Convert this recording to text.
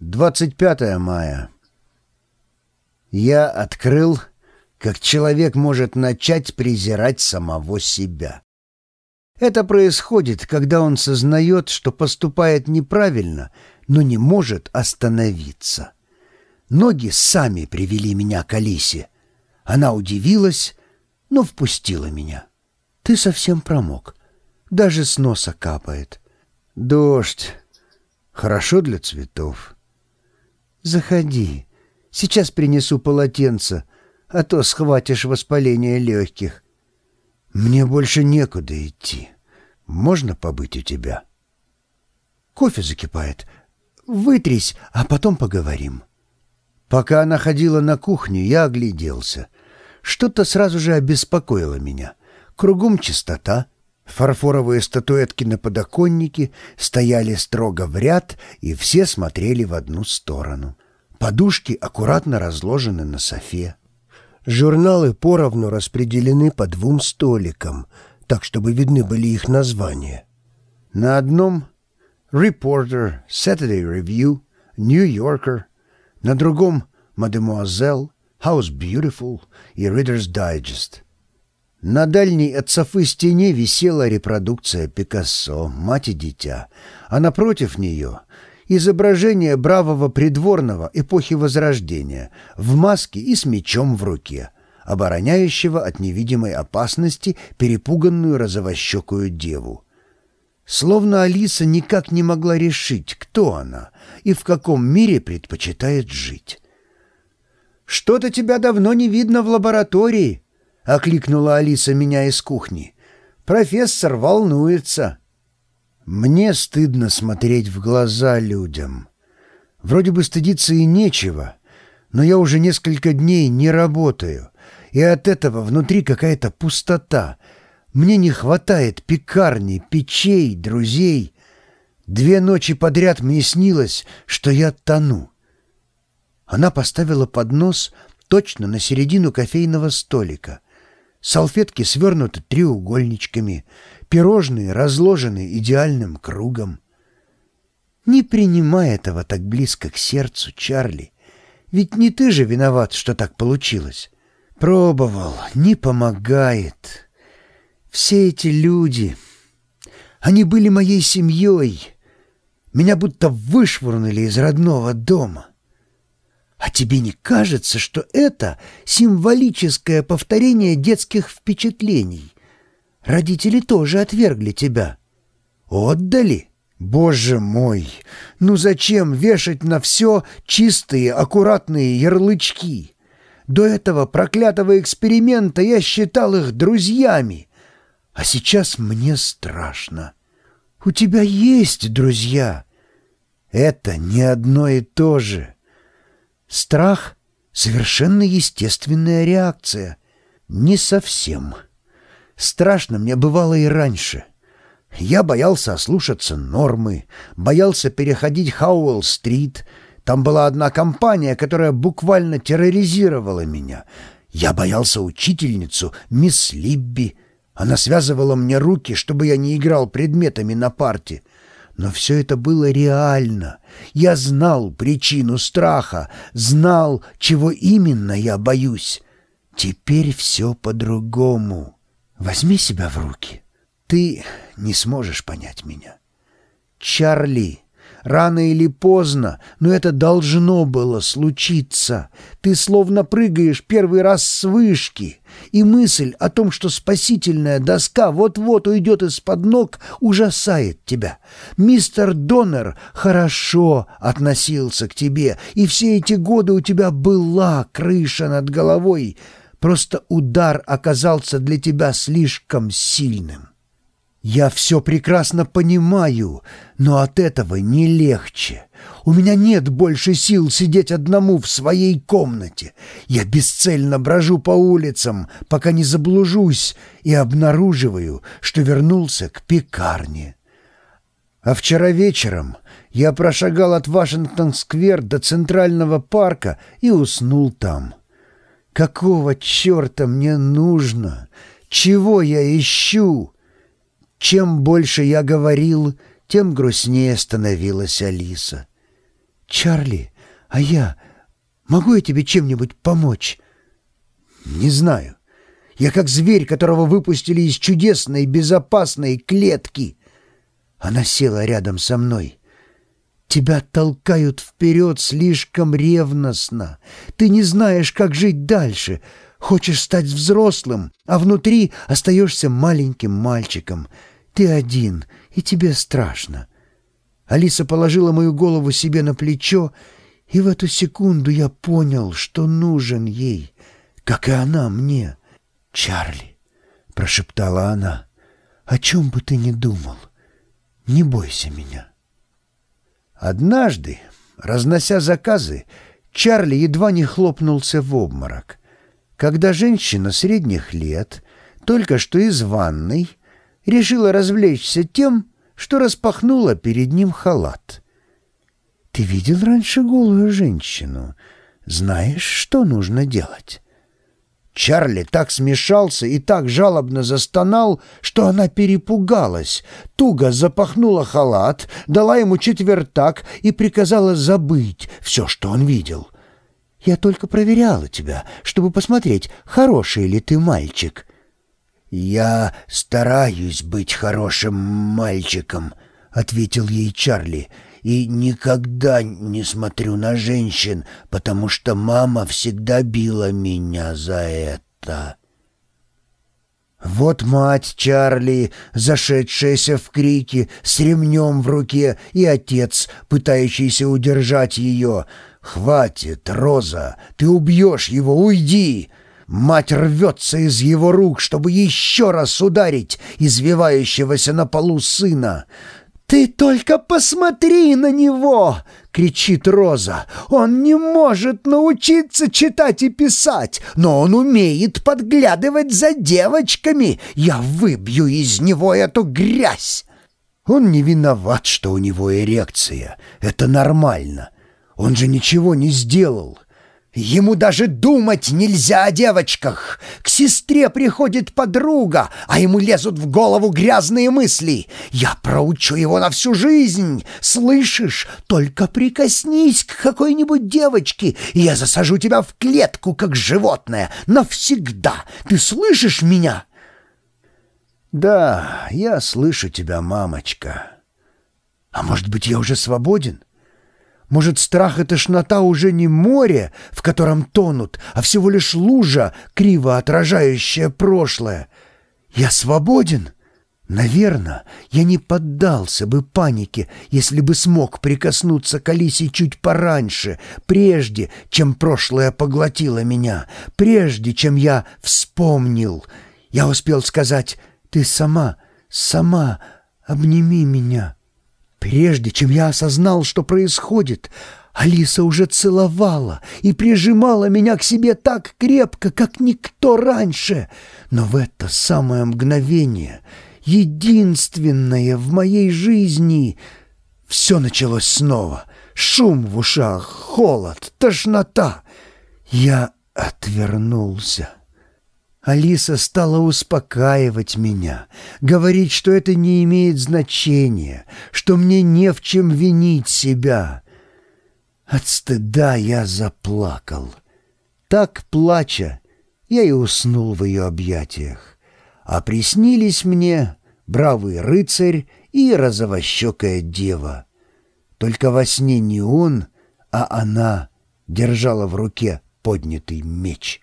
25 мая. Я открыл, как человек может начать презирать самого себя. Это происходит, когда он сознает, что поступает неправильно, но не может остановиться. Ноги сами привели меня к Алисе. Она удивилась, но впустила меня. Ты совсем промок. Даже с носа капает. Дождь. Хорошо для цветов. «Заходи. Сейчас принесу полотенце, а то схватишь воспаление легких. Мне больше некуда идти. Можно побыть у тебя?» «Кофе закипает. Вытрись, а потом поговорим». Пока она ходила на кухню, я огляделся. Что-то сразу же обеспокоило меня. Кругом чистота — Фарфоровые статуэтки на подоконнике стояли строго в ряд, и все смотрели в одну сторону. Подушки аккуратно разложены на софе. Журналы поровну распределены по двум столикам, так, чтобы видны были их названия. На одном — Reporter, Saturday Review, New Yorker, на другом — Mademoiselle, House Beautiful и Reader's Digest — на дальней от Софы стене висела репродукция Пикассо «Мать и дитя», а напротив нее — изображение бравого придворного эпохи Возрождения в маске и с мечом в руке, обороняющего от невидимой опасности перепуганную розовощекую деву. Словно Алиса никак не могла решить, кто она и в каком мире предпочитает жить. «Что-то тебя давно не видно в лаборатории», — окликнула Алиса меня из кухни. «Профессор волнуется». Мне стыдно смотреть в глаза людям. Вроде бы стыдиться и нечего, но я уже несколько дней не работаю, и от этого внутри какая-то пустота. Мне не хватает пекарни, печей, друзей. Две ночи подряд мне снилось, что я тону. Она поставила поднос точно на середину кофейного столика — Салфетки свернуты треугольничками, пирожные разложены идеальным кругом. Не принимай этого так близко к сердцу, Чарли. Ведь не ты же виноват, что так получилось. Пробовал, не помогает. Все эти люди, они были моей семьей. Меня будто вышвырнули из родного дома. А тебе не кажется, что это символическое повторение детских впечатлений? Родители тоже отвергли тебя. Отдали? Боже мой! Ну зачем вешать на все чистые, аккуратные ярлычки? До этого проклятого эксперимента я считал их друзьями. А сейчас мне страшно. У тебя есть друзья. Это не одно и то же. Страх — совершенно естественная реакция. Не совсем. Страшно мне бывало и раньше. Я боялся ослушаться нормы, боялся переходить Хауэлл-стрит. Там была одна компания, которая буквально терроризировала меня. Я боялся учительницу, мисс Либби. Она связывала мне руки, чтобы я не играл предметами на парте. Но все это было реально. Я знал причину страха, знал, чего именно я боюсь. Теперь все по-другому. Возьми себя в руки. Ты не сможешь понять меня. Чарли, Рано или поздно, но это должно было случиться. Ты словно прыгаешь первый раз с вышки, и мысль о том, что спасительная доска вот-вот уйдет из-под ног, ужасает тебя. Мистер Доннер хорошо относился к тебе, и все эти годы у тебя была крыша над головой. Просто удар оказался для тебя слишком сильным. Я все прекрасно понимаю, но от этого не легче. У меня нет больше сил сидеть одному в своей комнате. Я бесцельно брожу по улицам, пока не заблужусь, и обнаруживаю, что вернулся к пекарне. А вчера вечером я прошагал от Вашингтон-сквер до Центрального парка и уснул там. Какого черта мне нужно? Чего я ищу?» Чем больше я говорил, тем грустнее становилась Алиса. «Чарли, а я... Могу я тебе чем-нибудь помочь?» «Не знаю. Я как зверь, которого выпустили из чудесной безопасной клетки». Она села рядом со мной. Тебя толкают вперед слишком ревностно. Ты не знаешь, как жить дальше. Хочешь стать взрослым, а внутри остаешься маленьким мальчиком. Ты один, и тебе страшно. Алиса положила мою голову себе на плечо, и в эту секунду я понял, что нужен ей, как и она мне. «Чарли», — прошептала она, — «о чем бы ты ни думал, не бойся меня». Однажды, разнося заказы, Чарли едва не хлопнулся в обморок, когда женщина средних лет, только что из ванной, решила развлечься тем, что распахнула перед ним халат. «Ты видел раньше голую женщину? Знаешь, что нужно делать?» Чарли так смешался и так жалобно застонал, что она перепугалась, туго запахнула халат, дала ему четвертак и приказала забыть все, что он видел. «Я только проверяла тебя, чтобы посмотреть, хороший ли ты мальчик». «Я стараюсь быть хорошим мальчиком», — ответил ей Чарли, — и никогда не смотрю на женщин, потому что мама всегда била меня за это. Вот мать Чарли, зашедшаяся в крики, с ремнем в руке, и отец, пытающийся удержать ее. «Хватит, Роза, ты убьешь его, уйди!» Мать рвется из его рук, чтобы еще раз ударить извивающегося на полу сына. «Ты только посмотри на него!» — кричит Роза. «Он не может научиться читать и писать, но он умеет подглядывать за девочками. Я выбью из него эту грязь!» Он не виноват, что у него эрекция. Это нормально. Он же ничего не сделал. Ему даже думать нельзя о девочках. К сестре приходит подруга, а ему лезут в голову грязные мысли. Я проучу его на всю жизнь. Слышишь? Только прикоснись к какой-нибудь девочке, и я засажу тебя в клетку, как животное, навсегда. Ты слышишь меня? Да, я слышу тебя, мамочка. А может быть, я уже свободен? — может, страх и тошнота уже не море, в котором тонут, а всего лишь лужа, криво отражающая прошлое. Я свободен? Наверное, я не поддался бы панике, если бы смог прикоснуться к Алисе чуть пораньше, прежде, чем прошлое поглотило меня, прежде, чем я вспомнил. Я успел сказать «Ты сама, сама, обними меня». Прежде чем я осознал, что происходит, Алиса уже целовала и прижимала меня к себе так крепко, как никто раньше. Но в это самое мгновение, единственное в моей жизни, все началось снова. Шум в ушах, холод, тошнота. Я отвернулся. Алиса стала успокаивать меня, говорить, что это не имеет значения, что мне не в чем винить себя. От стыда я заплакал. Так, плача, я и уснул в ее объятиях. А приснились мне бравый рыцарь и розовощекая дева. Только во сне не он, а она держала в руке поднятый меч.